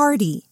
party.